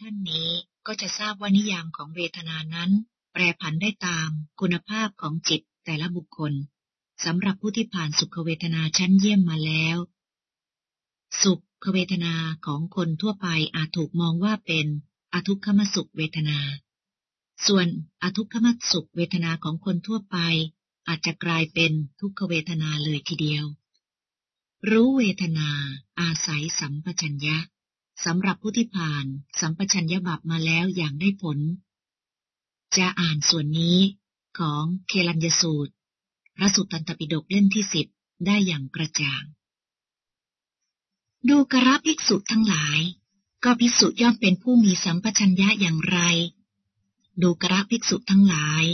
ท่านนี้ก็จะทราบว่านิยามของเวทนานั้น แปรผันได้ตามคุณภาพของจิตแต่ละบุคคลสำหรับผู้ที่ผ่านสุขเวทนาชั้นเยี่ยมมาแล้ว สุขเวทนาของคนทั่วไปอาจถูกมองว่าเป็นอทุกขมสุขเวทนา ส่วนอทุกขมสุขเวทนาของคนทั่วไป อาจจะกลายเป็นทุกขเวทนาเลยทีเดียว รู้เวทนา อาศัยสัมปชัญญะ สำหรับผู้ที่ผ่านสัมปชัญญะบับมาแล้วอย่างได้ผล จะอ่านส่วนนี้ของเคลัญยสูตร พระสุตตันตปิฎกเล่มที่สิบได้อย่างกระจ่าง ดูกระภิกษุทั้งหลาย ก็ภิกษุย่อมเป็นผู้มีสัมปชัญญะอย่างไร ดูกระภิกษุทั้งหลาย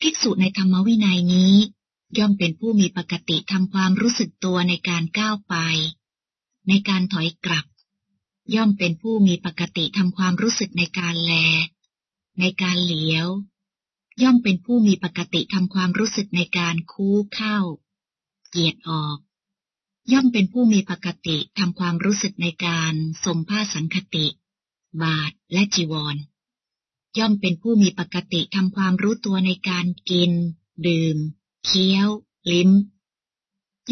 ภิกษุในธรรมวินัยนี้ ย่อมเป็นผู้มีปกติทำความรู้สึกตัวในการก้าวไป ในการถอยกลับ ย่อมเป็นผู้มีปกติทำความรู้สึกในการแล ในการเหลียว ย่อมเป็นผู้มีปกติทำความรู้สึกในการคู้เข้า เกียดออก ย่อมเป็นผู้มีปกติทำความรู้สึกในการสมผ้าสังคติ บาทและจีวร ย่อมเป็นผู้มีปกติทำความรู้ตัวในการกิน ดื่ม เคี้ยว ลิ้ม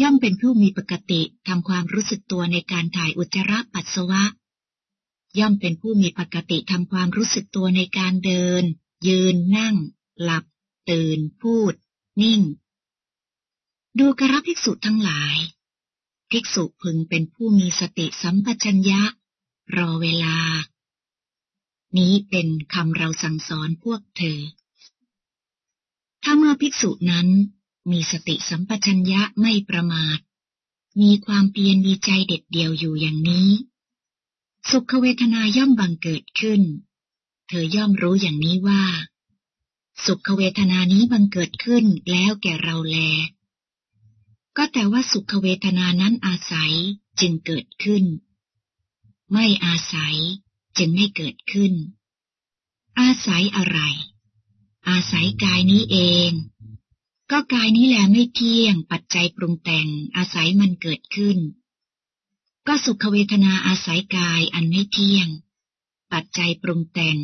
ย่อมเป็นผู้มีปกติทำความรู้สึกตัวในการถ่ายอุจจาระปัสสาวะ ย่อมเป็นผู้มีปกติทำความรู้สึกตัวในการเดิน ยืนนั่ง หลับ ตื่น พูด นิ่ง ดูกระภิกษุทั้งหลาย ภิกษุพึงเป็นผู้มีสติสัมปชัญญะ รอเวลา นี้เป็นคำเราสั่งสอนพวกเธอ ถ้าเมื่อภิกษุนั้นมีสติสัมปชัญญะไม่ประมาท มีความเพียรมีใจเด็ดเดียวอยู่อย่างนี้ สุขเวทนาย่อมบังเกิดขึ้น เธอย่อมรู้อย่างนี้ว่า สุขเวทนานี้บังเกิดขึ้นแล้วแก่เราแล ก็แต่ว่าสุขเวทนานั้นอาศัยจึงเกิดขึ้น ไม่อาศัยจึงไม่เกิดขึ้น อาศัยอะไร อาศัยกายนี้เอง ก็กายนี้แหละไม่เที่ยงปัจจัยปรุงแต่งอาศัยมันเกิดขึ้น ก็สุขเวทนาอาศัยกายอันไม่เที่ยง ปัจจัยปรุงแต่ง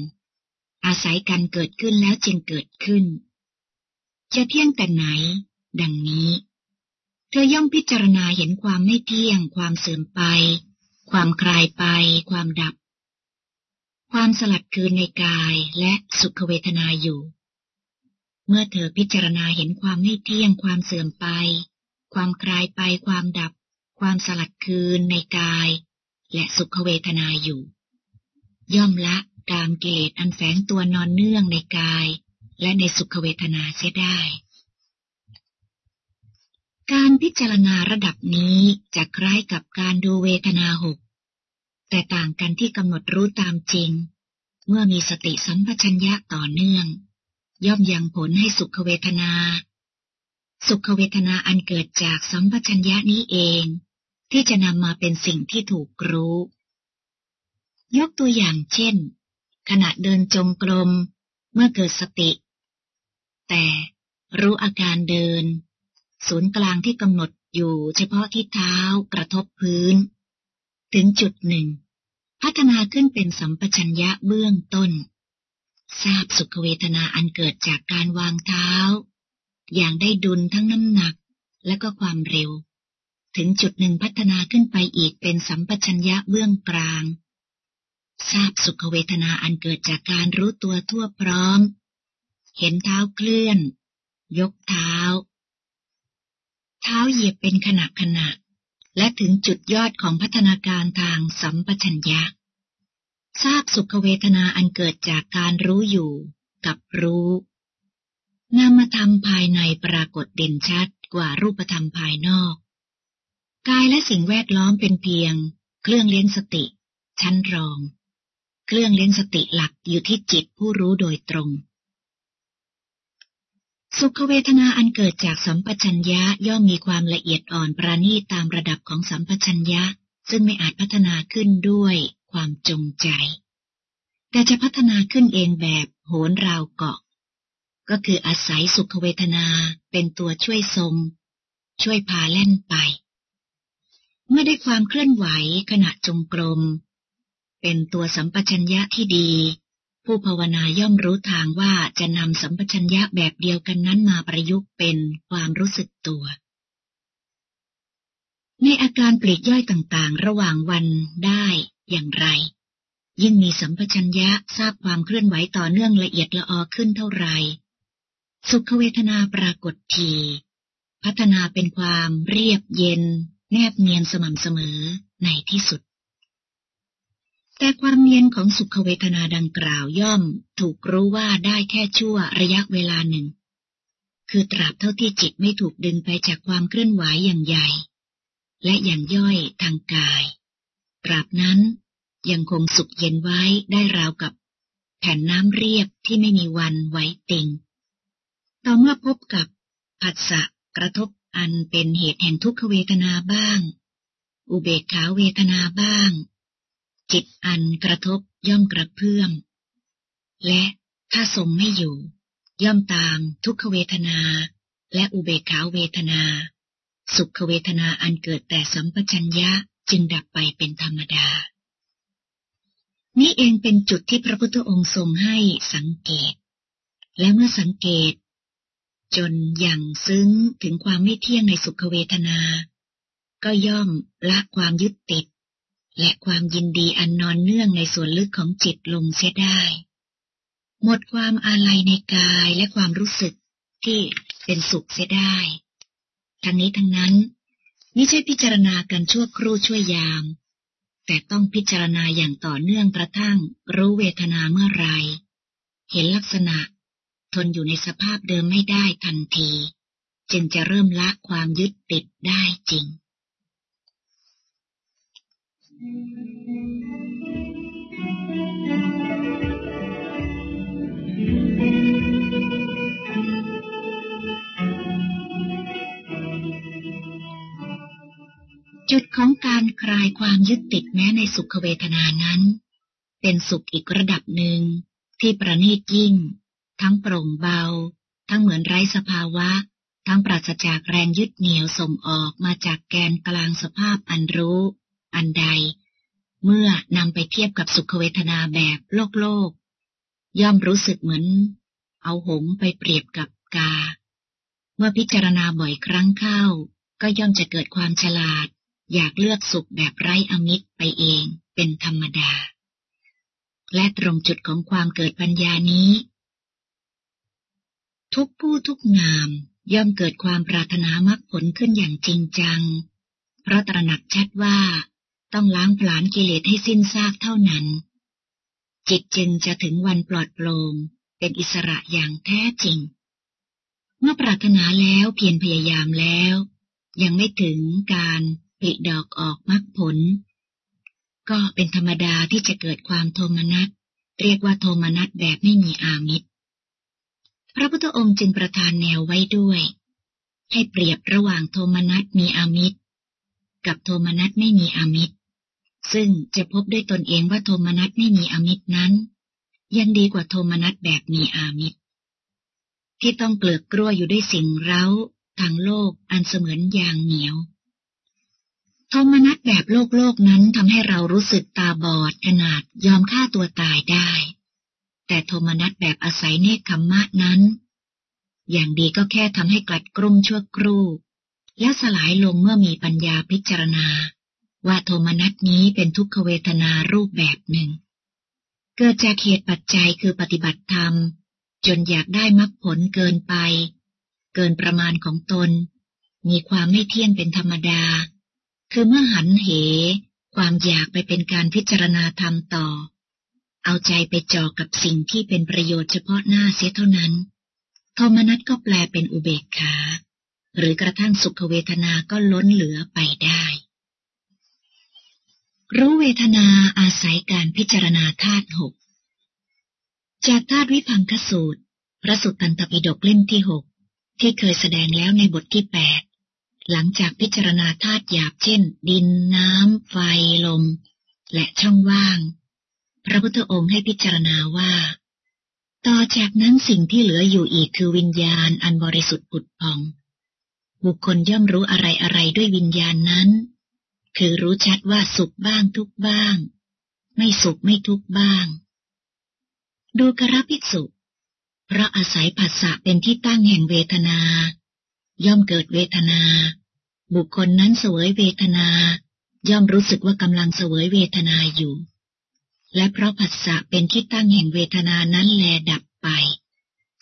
อาศัยกันเกิดขึ้นแล้วจึงเกิดขึ้น จะเที่ยงแต่ไหน ดังนี้ เธอย่อมพิจารณาเห็นความไม่เที่ยง ความเสื่อมไป ความคลายไป ความดับ ความสลัดคืนในกายและสุขเวทนาอยู่ เมื่อเธอพิจารณาเห็นความไม่เที่ยง ความเสื่อมไป ความคลายไป ความดับ ความสลัดคืนในกาย และสุขเวทนาอยู่ ย่อมละกามเกตอันแฝงตัวนอนเนื่องในกาย และในสุขเวทนาเสียได้ การพิจารณาระดับนี้จะคล้ายกับการดูเวทนาหก แต่ต่างกันที่กำหนดรู้ตามจริง เมื่อมีสติสัมปชัญญะต่อเนื่อง ย่อมยังผลให้สุขเวทนา สุขเวทนาอันเกิดจากสัมปชัญญะนี้เอง ที่จะนำมาเป็นสิ่งที่ถูกรู้ ยกตัวอย่างเช่น ขณะเดินจงกรม เมื่อเกิดสติ แต่รู้อาการเดิน ศูนย์กลางที่กำหนดอยู่เฉพาะที่เท้ากระทบพื้น ถึงจุดหนึ่ง พัฒนาขึ้นเป็นสัมปชัญญะเบื้องต้น ทราบสุขเวทนาอันเกิดจากการวางเท้า อย่างได้ดุลทั้งน้ำหนักและก็ความเร็ว ถึงจุดหนึ่งพัฒนาขึ้นไปอีกเป็นสัมปชัญญะเบื้องกลาง ทราบสุขเวทนาอันเกิดจากการรู้ตัวทั่วพร้อม เห็นเท้าเคลื่อน ยกเท้า เท้าเหยียบเป็นขณะขณะ และถึงจุดยอดของพัฒนาการทางสัมปชัญญะ ทราบสุขเวทนาอันเกิดจากการรู้อยู่กับรู้ นามธรรมภายในปรากฏเด่นชัดกว่ารูปธรรมภายนอก กายและสิ่งแวดล้อมเป็นเพียง เครื่องเลี้ยงสติ ชั้นรอง เครื่องเลี้ยงสติหลักอยู่ที่จิตผู้รู้โดยตรง สุขเวทนาอันเกิดจากสัมปชัญญะย่อมมีความละเอียดอ่อนประณีตตามระดับของสัมปชัญญะ ซึ่งไม่อาจพัฒนาขึ้นด้วยความจงใจ แต่จะพัฒนาขึ้นเองแบบโหนราวเกาะ ก็คืออาศัยสุขเวทนาเป็นตัวช่วยทรง ช่วยพาเล่นไป เมื่อได้ความเคลื่อนไหวขณะจงกรม เป็นตัวสัมปชัญญะที่ดี ผู้ภาวนาย่อมรู้ทางว่าจะนำสัมปชัญญะแบบเดียวกันนั้นมาประยุกต์เป็นความรู้สึกตัว ในอาการปลีกย่อยต่างๆ ระหว่างวันได้อย่างไร ยิ่งมีสัมปชัญญะทราบความเคลื่อนไหวต่อเนื่องละเอียดละออขึ้นเท่าไหร่สุขเวทนาปรากฏที พัฒนาเป็นความเรียบเย็น แนบเนียนสม่ำเสมอในที่สุด แต่ความเนียนของสุขเวทนาดังกล่าวย่อมถูกรู้ว่าได้แค่ชั่วระยะเวลาหนึ่ง คือตราบเท่าที่จิตไม่ถูกดึงไปจากความเคลื่อนไหวอย่างใหญ่ และอย่างย่อยทางกาย ตราบนั้นยังคงสุขเย็นไว้ได้ราวกับ แผ่นน้ำเรียบที่ไม่มีวันไว้ติง ต่อเมื่อพบกับผัสสะกระทบ อันเป็นเหตุแห่งทุกขเวทนาบ้าง อุเบกขาเวทนาบ้าง จิตอันกระทบย่อมกระเพื่อม และถ้าทรงไม่อยู่ ย่อมตามทุกขเวทนา และอุเบกขาเวทนา สุขเวทนาอันเกิดแต่สัมปชัญญะจึงดับไปเป็นธรรมดา นี้เองเป็นจุดที่พระพุทธองค์ทรงให้สังเกต และเมื่อสังเกต จนอย่างซึ้งถึงความไม่เที่ยงในสุขเวทนา ก็ย่อมละความยึดติด และความยินดีอันนอนเนื่องในส่วนลึกของจิตลงเสียได้ หมดความอาลัยในกายและความรู้สึกที่เป็นสุขเสียได้ ทั้งนี้ทั้งนั้นไม่ใช่พิจารณากันชั่วครู่ช่วยยาม แต่ต้องพิจารณาอย่างต่อเนื่องกระทั่งรู้เวทนาเมื่อไร เห็นลักษณะ ทนอยู่ในสภาพเดิมไม่ได้ทันที จึงจะเริ่มละความยึดติดได้จริง จุดของการคลายความยึดติดแม้ในสุขเวทนานั้น เป็นสุขอีกระดับหนึ่งที่ประณีตยิ่ง ทั้งโปร่งเบา ทั้งเหมือนไร้สภาวะ ทั้งปราศจากแรงยึดเหนี่ยวส่งออกมาจากแกนกลางสภาพอันรู้ อันใด เมื่อนำไปเทียบกับสุขเวทนาแบบโลกโลก ย่อมรู้สึกเหมือน เอาหงไปเปรียบกับกา เมื่อพิจารณาบ่อยครั้งเข้า ก็ย่อมจะเกิดความฉลาด อยากเลือกสุขแบบไร้อมิตรไปเองเป็นธรรมดาและตรงจุดของความเกิดปัญญานี้ ทุกผู้ทุกนามย่อมเกิดความปรารถนามรรคผลขึ้นอย่างจริงจัง เพราะตระหนักชัดว่าต้องล้างผลาญกิเลสให้สิ้นซากเท่านั้น จิตจึงจะถึงวันปลอดโปร่งเป็นอิสระอย่างแท้จริง เมื่อปรารถนาแล้วเพียรพยายามแล้ว ยังไม่ถึงการผลิดอกออกมรรคผล ก็เป็นธรรมดาที่จะเกิดความโทมนัสเรียกว่าโทมนัสแบบไม่มีอามิตร ระพุทธองค์จึงประทานแนวไว้ด้วย ให้เปรียบระหว่างโทมนัสมีอามิตร กับโทมนัสไม่มีอามิตร ซึ่งจะพบด้วยตนเองว่าโทมนัสไม่มีอามิตรนั้น ยังดีกว่าโทมนัสแบบมีอามิตร ที่ต้องเกลือกกลัวอยู่ด้วยสิ่งเร้าทางโลกอันเสมือนยางเหนียวโทมนัสแบบโลกโลกนั้นทำให้เรารู้สึกตาบอดขนาดยอมฆ่าตัวตายได้ แต่โทมนัสแบบอาศัยเนคขมมะนั้น อย่างดีก็แค่ทำให้กลัดกรุ่มชั่วครู่ แล้วสลายลงเมื่อมีปัญญาพิจารณา ว่าโทมนัสนี้เป็นทุกขเวทนารูปแบบหนึ่ง เกิดจากเหตุปัจจัยคือปฏิบัติธรรม จนอยากได้มรรคผลเกินไป เกินประมาณของตน มีความไม่เที่ยงเป็นธรรมดา คือเมื่อหันเหความอยากไปเป็นการพิจารณาธรรมต่อ เอาใจไปจ่อกับสิ่งที่เป็นประโยชน์เฉพาะหน้าเสียเท่านั้น โทมนัสก็แปลเป็นอุเบกขา หรือกระทั่งสุขเวทนาก็ล้นเหลือไปได้ รู้เวทนาอาศัยการพิจารณาธาตุหก จากธาตุวิพังคสูตร พระสุตตันตปิฎกเล่มที่หกที่เคยแสดงแล้วในบทที่แปดหลังจากพิจารณาธาตุหยาบเช่น ดินน้ำ ไฟลม และช่องว่าง ระพุทธองค์ให้พิจารณาว่า ต่อจากนั้นสิ่งที่เหลืออยู่อีกคือวิญญาณอันบริสุทธิ์ผุดพอง บุคคลย่อมรู้อะไรอะไรด้วยวิญญาณนั้น คือรู้ชัดว่าสุขบ้างทุกบ้าง ไม่สุขไม่ทุกบ้าง ดูกระภิกษุเพราะอาศัยผัสสะเป็นที่ตั้งแห่งเวทนา ย่อมเกิดเวทนา บุคคลนั้นเสวยเวทนา ย่อมรู้สึกว่ากำลังเสวยเวทนาอยู่ และเพราะผัสสะเป็นที่ตั้งแห่งเวทนานั้นแลดับไป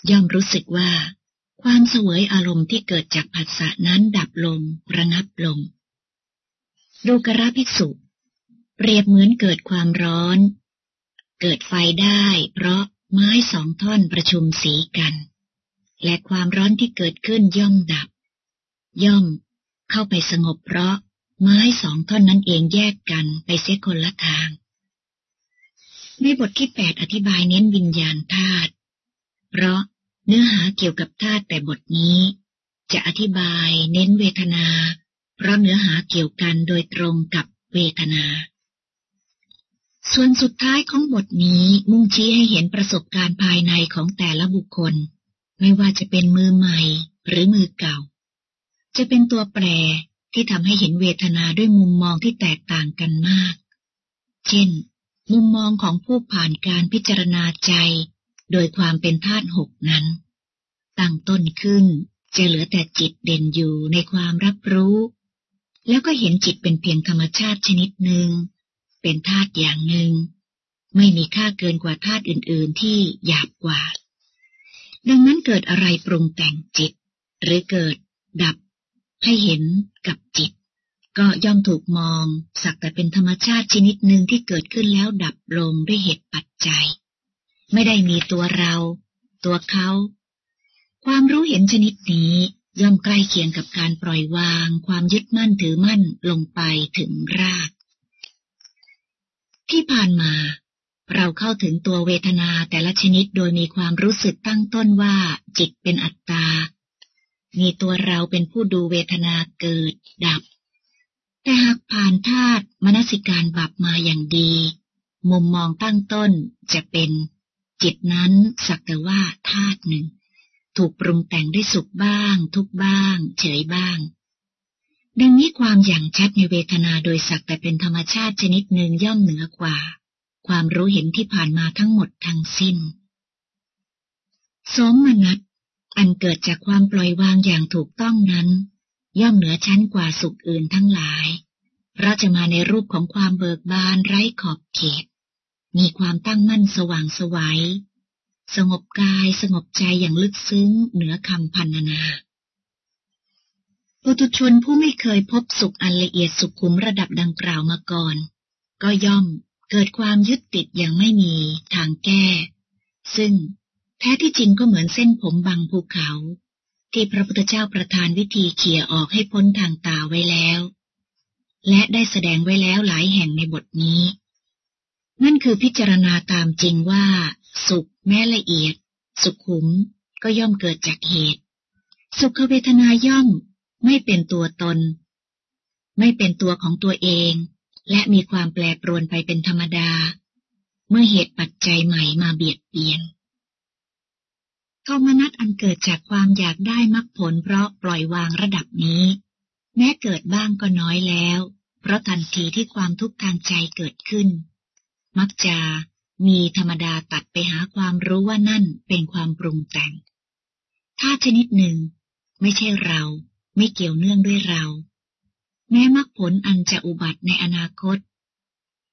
ย่อมรู้สึกว่า ความเสวยอารมณ์ที่เกิดจากผัสสะนั้นดับลงระงับลงดูกระภิกษุ เปรียบเหมือนเกิดความร้อน เกิดไฟได้ เพราะไม้สองท่อนประชุมสีกัน และความร้อนที่เกิดขึ้นย่อมดับ ย่อมเข้าไปสงบเพราะไม้สองท่อนนั้นเองแยกกันไปเสียคนละทาง ในบทที่แปดอธิบายเน้นวิญญาณธาตุ เพราะเนื้อหาเกี่ยวกับธาตุแต่บทนี้ จะอธิบายเน้นเวทนา เพราะเนื้อหาเกี่ยวกันโดยตรงกับเวทนา ส่วนสุดท้ายของบทนี้มุ่งชี้ให้เห็นประสบการณ์ภายในของแต่ละบุคคล ไม่ว่าจะเป็นมือใหม่หรือมือเก่า จะเป็นตัวแปรที่ทำให้เห็นเวทนาด้วยมุมมองที่แตกต่างกันมาก เช่น มุมมองของผู้ผ่านการพิจารณาใจ โดยความเป็นธาตุหกนั้น ตั้งต้นขึ้นจะเหลือแต่จิตเด่นอยู่ในความรับรู้ แล้วก็เห็นจิตเป็นเพียงธรรมชาติชนิดหนึ่ง เป็นธาตุอย่างหนึ่ง ไม่มีค่าเกินกว่าธาตุอื่น ๆ ที่หยาบกว่า ดังนั้นเกิดอะไรปรุงแต่งจิต หรือเกิดดับให้เห็นกับจิต ก็ย่อมถูกมองสักแต่เป็นธรรมชาติชนิดหนึ่งที่เกิดขึ้นแล้วดับลงด้วยเหตุปัจจัย ไม่ได้มีตัวเรา ตัวเขา ความรู้เห็นชนิดนี้ย่อมใกล้เคียงกับการปล่อยวาง ความยึดมั่นถือมั่นลงไปถึงราก ที่ผ่านมา เราเข้าถึงตัวเวทนาแต่ละชนิดโดยมีความรู้สึกตั้งต้นว่าจิตเป็นอัตตา มีตัวเราเป็นผู้ดูเวทนาเกิดดับ แต่หากผ่านธาตุมนสิการบับมาอย่างดี มุมมองตั้งต้นจะเป็นจิตนั้นสักแต่ว่าธาตุหนึ่ง ถูกปรุงแต่งด้วยสุขบ้าง ทุกบ้าง เฉยบ้าง ดังนี้ความอย่างชัดในเวทนาโดยสักแต่เป็นธรรมชาติชนิดหนึ่งย่อมเหนือกว่า ความรู้เห็นที่ผ่านมาทั้งหมดทั้งสิ้น สมมนัตอันเกิดจากความปล่อยวางอย่างถูกต้องนั้น ย่อมเหนือชั้นกว่าสุขอื่นทั้งหลาย เพราะจะมาในรูปของความเบิกบานไร้ขอบเขต มีความตั้งมั่นสว่างสวยัย สงบกายสงบใจอย่างลึกซึ้งเหนือคำพันนาปุถุชนผู้ไม่เคยพบสุขอันละเอียดสุขุมระดับดังกล่าวมาก่อน ก็ย่อมเกิดความยึดติดอย่างไม่มีทางแก้ ซึ่งแท้ที่จริงก็เหมือนเส้นผมบางภูเขา ที่พระพุทธเจ้าประทานวิธีเขี่ยออกให้พ้นทางตาไว้แล้ว และได้แสดงไว้แล้วหลายแห่งในบทนี้ นั่นคือพิจารณาตามจริงว่า สุขแม้ละเอียด สุขขุมก็ย่อมเกิดจากเหตุ สุขเวทนาย่อมไม่เป็นตัวตน ไม่เป็นตัวของตัวเอง และมีความแปรปรวนไปเป็นธรรมดา เมื่อเหตุปัจจัยใหม่มาเบียดเบียน โทมนัสอันเกิดจากความอยากได้มรรคผลเพราะปล่อยวางระดับนี้ แม้เกิดบ้างก็น้อยแล้ว เพราะทันทีที่ความทุกข์ทางใจเกิดขึ้น มักจะมีธรรมดาตัดไปหาความรู้ว่านั่นเป็นความปรุงแต่ง ถ้าชนิดหนึ่ง ไม่ใช่เรา ไม่เกี่ยวเนื่องด้วยเรา แม้มรรคผลอันจะอุบัติในอนาคต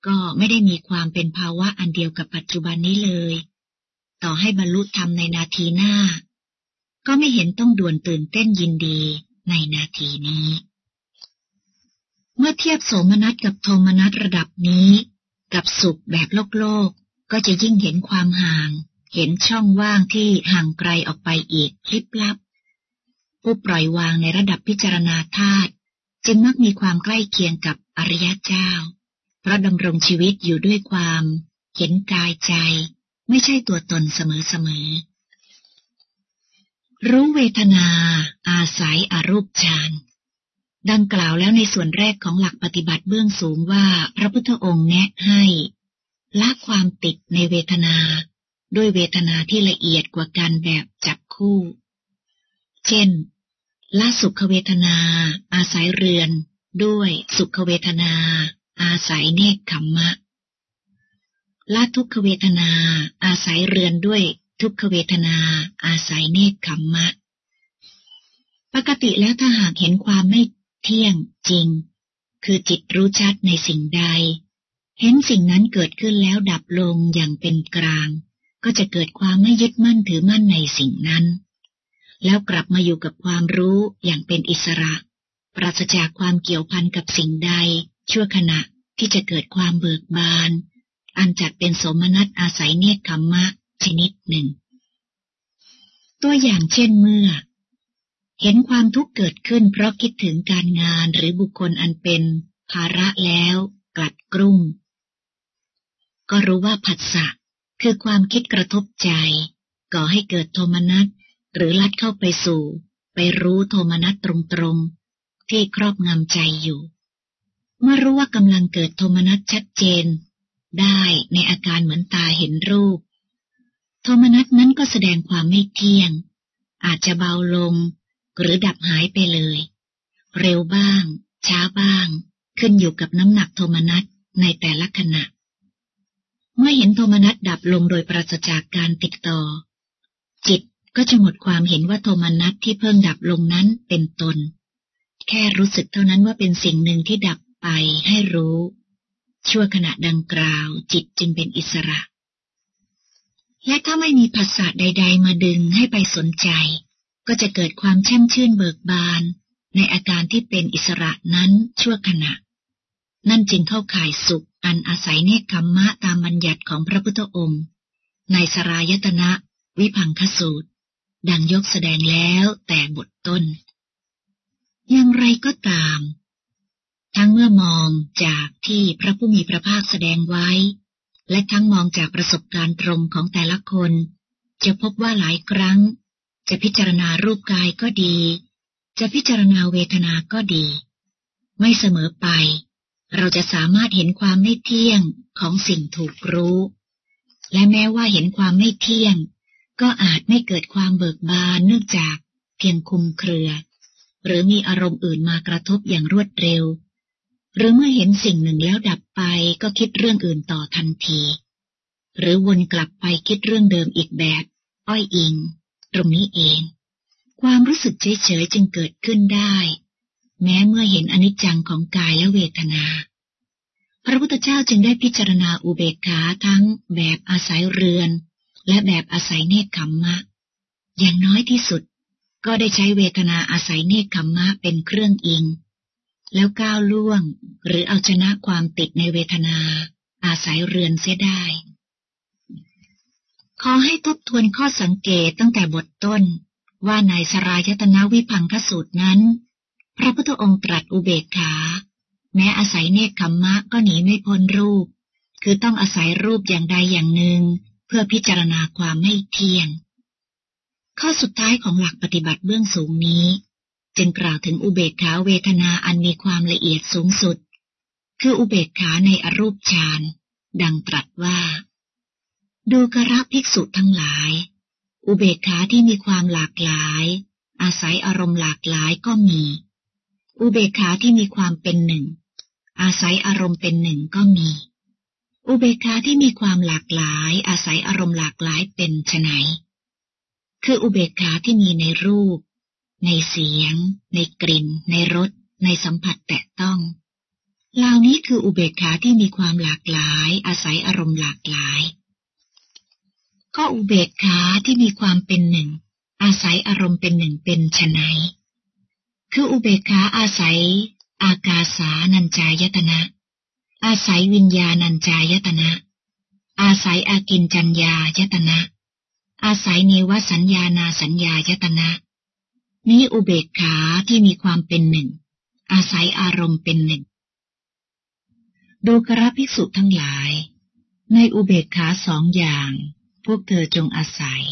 ก็ไม่ได้มีความเป็นภาวะอันเดียวกับปัจจุบันนี้เลย ต่อให้บรรลุธรรมในนาทีหน้า ก็ไม่เห็นต้องด่วนตื่นเต้นยินดีในนาทีนี้ เมื่อเทียบโสมนัสกับโทมนัสระดับนี้ กับสุขแบบโลกโลกก็จะยิ่งเห็นความห่าง เห็นช่องว่างที่ห่างไกลออกไปอีกลิบลับ ผู้ปล่อยวางในระดับพิจารณาธาตุจึงมักมีความใกล้เคียงกับอริยเจ้า เพราะดำรงชีวิตอยู่ด้วยความ เห็นกายใจ ไม่ใช่ตัวตนเสมอๆ รู้เวทนา อาศัยอรูปฌาน ดังกล่าวแล้วในส่วนแรกของหลักปฏิบัติเบื้องสูงว่าพระพุทธองค์แนะให้ละความติดในเวทนา ด้วยเวทนาที่ละเอียดกว่ากันแบบจับคู่ เช่นละสุขเวทนา อาศัยเรือน ด้วยสุขเวทนา อาศัยเนคขมมะ ละทุกขเวทนา อาศัยเรือนด้วยทุกขเวทนา อาศัยเนคขมมะ ปกติแล้วถ้าหากเห็นความไม่เที่ยงจริง คือจิตรู้ชัดในสิ่งใด เห็นสิ่งนั้นเกิดขึ้นแล้วดับลงอย่างเป็นกลาง ก็จะเกิดความไม่ยึดมั่นถือมั่นในสิ่งนั้น แล้วกลับมาอยู่กับความรู้อย่างเป็นอิสระ ปราศจากความเกี่ยวพันกับสิ่งใด ชั่วขณะที่จะเกิดความเบิกบาน อันจัดเป็นสมนัตอาศัยเนคขมมะชนิดหนึ่ง ตัวอย่างเช่นเมื่อ เห็นความทุกข์เกิดขึ้นเพราะคิดถึงการงานหรือบุคคลอันเป็นภาระแล้วกลัดกรุ่ม ก็รู้ว่าผัสสะคือความคิดกระทบใจ ก่อให้เกิดโทมนัสหรือลัดเข้าไปสู่ ไปรู้โทมนัสตรงๆ ที่ครอบงำใจอยู่ เมื่อรู้ว่ากำลังเกิดโทมนัสชัดเจน ได้ในอาการเหมือนตาเห็นรูป โทมนัสนั้นก็แสดงความไม่เที่ยง อาจจะเบาลง หรือดับหายไปเลย เร็วบ้าง ช้าบ้าง ขึ้นอยู่กับน้ำหนักโทมนัสในแต่ละขณะ เมื่อเห็นโทมนัสดับลงโดยปราศจากการติดต่อ จิตก็จะหมดความเห็นว่าโทมนัสที่เพิ่งดับลงนั้นเป็นตน แค่รู้สึกเท่านั้นว่าเป็นสิ่งหนึ่งที่ดับไปให้รู้ ชั่วขณะดังกล่าว จิตจึงเป็นอิสระ และถ้าไม่มีภาษาใด ๆ มาดึงให้ไปสนใจ ก็จะเกิดความแช่มชื่นเบิกบาน ในอาการที่เป็นอิสระนั้นชั่วขณะ นั่นจึงเข้าข่ายสุขอันอาศัยเนคขมมะตามบัญญัติของพระพุทธองค์ ในสรายตนะ วิพังคสูตร ดังยกแสดงแล้วแต่บทต้น อย่างไรก็ตาม ทั้งเมื่อมองจากที่พระผู้มีพระภาคแสดงไว้ และทั้งมองจากประสบการณ์ตรงของแต่ละคน จะพบว่าหลายครั้ง จะพิจารณารูปกายก็ดี จะพิจารณาเวทนาก็ดี ไม่เสมอไป เราจะสามารถเห็นความไม่เที่ยงของสิ่งถูกรู้ และแม้ว่าเห็นความไม่เที่ยง ก็อาจไม่เกิดความเบิกบานเนื่องจากเพียงคุมเครือ หรือมีอารมณ์อื่นมากระทบอย่างรวดเร็ว หรือเมื่อเห็นสิ่งหนึ่งแล้วดับไปก็คิดเรื่องอื่นต่อทันที หรือวนกลับไปคิดเรื่องเดิมอีกแบบ อ้อยอิง ตรงนี้เอง ความรู้สึกเฉยๆจึงเกิดขึ้นได้ แม้เมื่อเห็นอนิจจังของกายและเวทนา พระพุทธเจ้าจึงได้พิจารณาอุเบกขาทั้งแบบอาศัยเรือน และแบบอาศัยเนคขมมะ อย่างน้อยที่สุดก็ได้ใช้เวทนาอาศัยเนคขมมะเป็นเครื่องอิง แล้วก้าวล่วง หรือเอาชนะความติดในเวทนา อาศัยเรือนเสียได้ ขอให้ทบทวนข้อสังเกตตั้งแต่บทต้น ว่าในสรายตนาวิพังคสูตรนั้น พระพุทธองค์ตรัสอุเบกขา แม้อาศัยเนคขมมะก็หนีไม่พ้นรูป คือต้องอาศัยรูปอย่างใดอย่างหนึ่ง เพื่อพิจารณาความไม่เที่ยง ข้อสุดท้ายของหลักปฏิบัติเบื้องสูงนี้ จึงกล่าวถึงอุเบกขาเวทนาอันมีความละเอียดสูงสุด คืออุเบกขาในอรูปฌาน ดังตรัสว่า ดูกระภิกษุทั้งหลาย อุเบกขาที่มีความหลากหลาย อาศัยอารมณ์หลากหลายก็มี อุเบกขาที่มีความเป็นหนึ่ง อาศัยอารมณ์เป็นหนึ่งก็มี อุเบกขาที่มีความหลากหลาย อาศัยอารมณ์หลากหลายเป็นไฉนคืออุเบกขาที่มีในรูป ในเสียง ในกลิ่น ในรส ในสัมผัสแตะต้องเหล่านี้คืออุเบกขาที่มีความหลากหลาย อาศัยอารมณ์หลากหลาย ก็อุเบกขาที่มีความเป็นหนึ่ง อาศัยอารมณ์เป็นหนึ่งเป็นชไนคืออุเบกขาอาศัย อากาสานัญจายตนะ อาศัยวิญญาณัญจายตนะ อาศัยอากินจัญญายตนะ อาศัยเนวสัญญานาสัญญายตนะ นี้อุเบกขาที่มีความเป็นหนึ่ง อาศัยอารมณ์เป็นหนึ่ง ดูกระภิกษุทั้งหลาย ในอุเบกขาสองอย่าง พวกเธอจงอาศัย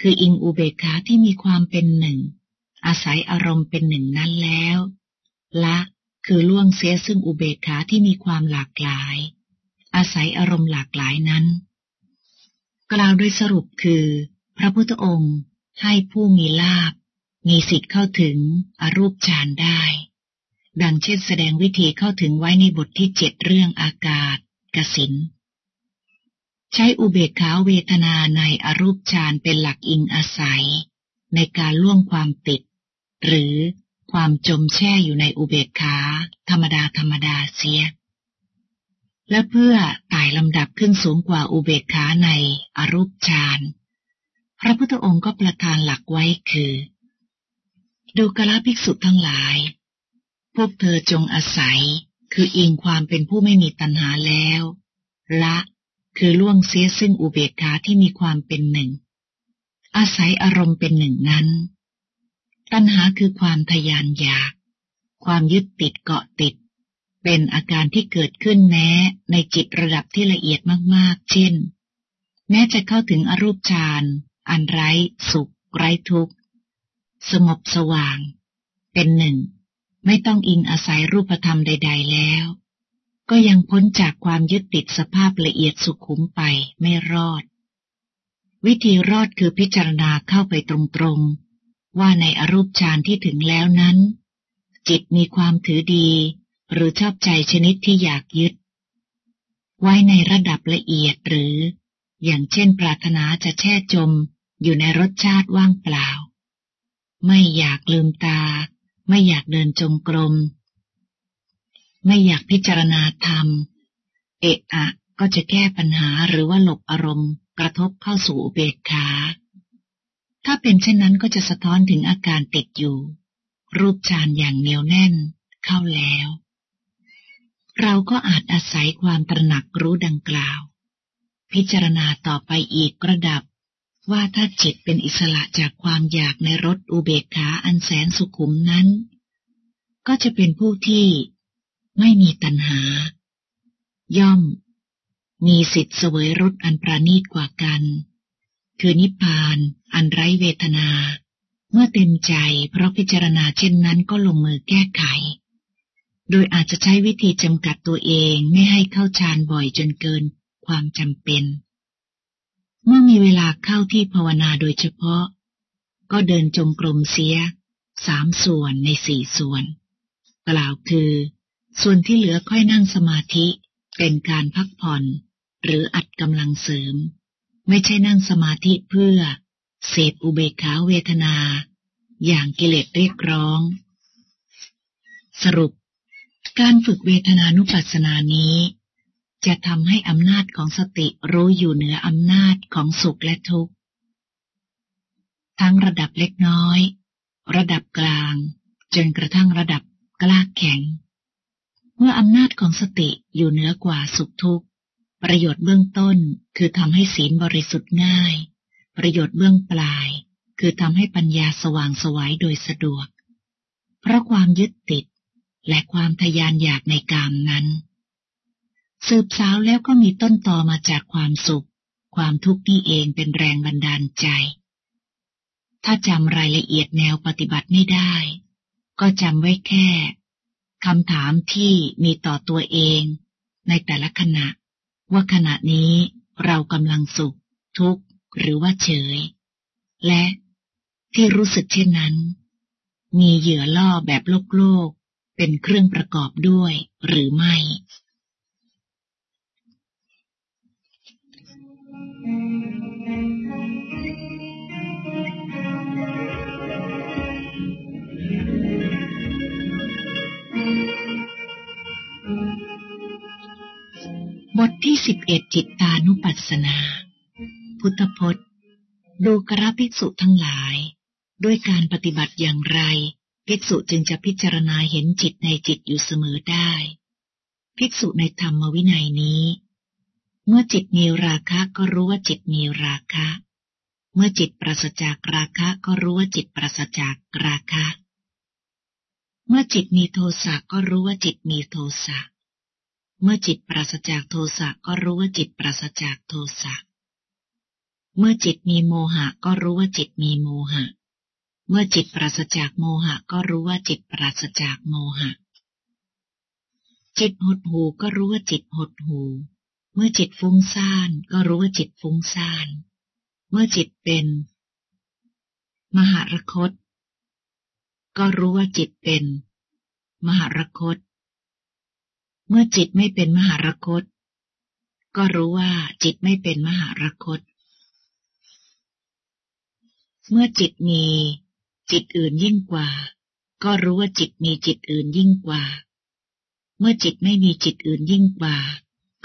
คืออิงอุเบกขาที่มีความเป็นหนึ่ง อาศัยอารมณ์เป็นหนึ่งนั้นแล้ว ละคือล่วงเสียซึ่งอุเบกขาที่มีความหลากหลาย อาศัยอารมณ์หลากหลายนั้น กล่าวโดยสรุปคือ พระพุทธองค์ให้ผู้มีลาภ มีสิทธิ์เข้าถึงอรูปฌานได้ ดังเช่นแสดงวิธีเข้าถึงไว้ในบทที่เจ็ดเรื่องอากาศกสินใช้อุเบกขาเวทนาในอรูปฌานเป็นหลักอิงอาศัย ในการล่วงความติด หรือความจมแช่อยู่ในอุเบกขาธรรมดาธรรมดาเสีย และเพื่อไต่ลำดับขึ้นสูงกว่าอุเบกขาในอรูปฌานพระพุทธองค์ก็ประทานหลักไว้คือ ดูกระภิกษุทั้งหลาย พวกเธอจงอาศัย คืออิงความเป็นผู้ไม่มีตัณหาแล้ว ละคือล่วงเสียซึ่งอุเบกขาที่มีความเป็นหนึ่ง อาศัยอารมณ์เป็นหนึ่งนั้น ตัณหาคือความทยานอยาก ความยึดติดเกาะติด เป็นอาการที่เกิดขึ้นแม้ในจิตระดับที่ละเอียดมากๆ เช่น แม้จะเข้าถึงอรูปฌานอันไร้สุข ไร้ทุกข์ สงบสว่าง เป็นหนึ่ง ไม่ต้องอิงอาศัยรูปธรรมใด ๆ แล้ว ก็ยังพ้นจากความยึดติดสภาพละเอียดสุขุมไปไม่รอด วิธีรอดคือพิจารณาเข้าไปตรงๆ ว่าในอรูปฌานที่ถึงแล้วนั้น จิตมีความถือดี หรือชอบใจชนิดที่อยากยึด ไว้ในระดับละเอียดหรือ อย่างเช่นปรารถนาจะแช่จมอยู่ในรสชาติว่างเปล่า ไม่อยากลืมตา ไม่อยากเดินจงกรม ไม่อยากพิจารณาธรรม เอะอะก็จะแก้ปัญหาหรือว่าหลบอารมณ์ กระทบเข้าสู่อุเบกขา ถ้าเป็นเช่นนั้นก็จะสะท้อนถึงอาการติดอยู่ รูปฌานอย่างเหนียวแน่น เข้าแล้ว เราก็อาจอาศัยความตระหนักรู้ดังกล่าว พิจารณาต่อไปอีกระดับ ว่าถ้าจิตเป็นอิสระจากความอยากในรถอุเบกขาอันแสนสุขุมนั้น ก็จะเป็นผู้ที่ไม่มีตัณหา ย่อม มีสิทธิ์เสวยรสอันประณีตกว่ากัน คือนิพพานอันไร้เวทนา เมื่อเต็มใจเพราะพิจารณาเช่นนั้นก็ลงมือแก้ไข โดยอาจจะใช้วิธีจำกัดตัวเองไม่ให้เข้าฌานบ่อยจนเกินความจำเป็น เมื่อมีเวลาเข้าที่ภาวนาโดยเฉพาะ ก็เดินจงกรมเสียสามส่วนในสี่ส่วน กล่าวคือ ส่วนที่เหลือค่อยนั่งสมาธิเป็นการพักผ่อน หรืออัดกำลังเสริม ไม่ใช่นั่งสมาธิเพื่อ เสพอุเบกขาเวทนา อย่างกิเลสเรียกร้อง สรุป การฝึกเวทนานุปัสสนานี้ จะทำให้อำนาจของสติรู้อยู่เหนืออำนาจของสุขและทุกข์ ทั้งระดับเล็กน้อย ระดับกลาง จนกระทั่งระดับกล้าแข็ง เมื่ออำนาจของสติอยู่เหนือกว่าสุขทุกข์ ประโยชน์เบื้องต้นคือทำให้ศีลบริสุทธิ์ง่าย ประโยชน์เบื้องปลาย คือทำให้ปัญญาสว่างสวายโดยสะดวก เพราะความยึดติดและความทยานอยากในกามนั้น สืบสาวแล้วก็มีต้นตอมาจากความสุข ความทุกข์นี่เองเป็นแรงบันดาลใจ ถ้าจำรายละเอียดแนวปฏิบัติไม่ได้ ก็จำไว้แค่คำถามที่มีต่อตัวเอง ในแต่ละขณะ ว่าขณะนี้เรากำลังสุข ทุกข์หรือว่าเฉย และที่รู้สึกเช่นนั้น มีเหยื่อล่อแบบโลกโลกเป็นเครื่องประกอบด้วยหรือไม่ บทที่สิบเอ็ดจิตตานุปัสสนา พุทธพจน์ ดูกระภิกษุทั้งหลาย ด้วยการปฏิบัติอย่างไร ภิกษุจึงจะพิจารณาเห็นจิตในจิตอยู่เสมอได้ ภิกษุในธรรมวินัยนี้ เมื่อจิตมีราคะก็รู้ว่าจิตมีราคะ เมื่อจิตปราศจากราคะก็รู้ว่าจิตปราศจากราคะ เมื่อจิตมีโทสะก็รู้ว่าจิตมีโทสะ เมื่อจิตปราศจากโทสะก็รู้ว่าจิตปราศจากโทสะ เมื่อจิตมีโมหะก็รู้ว่าจิตมีโมหะ เมื่อจิตปราศจากโมหะก็รู้ว่าจิตปราศจากโมหะ จิตหดหูก็รู้ว่าจิตหดหู เมื่อจิตฟุ้งซ่านก็รู้ว่าจิตฟุ้งซ่าน เมื่อจิตเป็น มหารคต ก็รู้ว่าจิตเป็น มหารคต เมื่อจิตไม่เป็นมหารคต ก็รู้ว่าจิตไม่เป็นมหารคต เมื่อจิตมี จิตอื่นยิ่งกว่า ก็รู้ว่าจิตมีจิตอื่นยิ่งกว่า เมื่อจิตไม่มีจิตอื่นยิ่งกว่า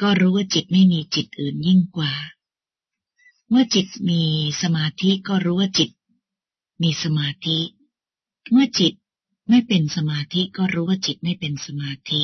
ก็รู้ว่าจิตไม่มีจิตอื่นยิ่งกว่า เมื่อจิตมีสมาธิก็รู้ว่าจิต มีสมาธิ เมื่อจิตไม่เป็นสมาธิก็รู้ว่าจิตไม่เป็นสมาธิ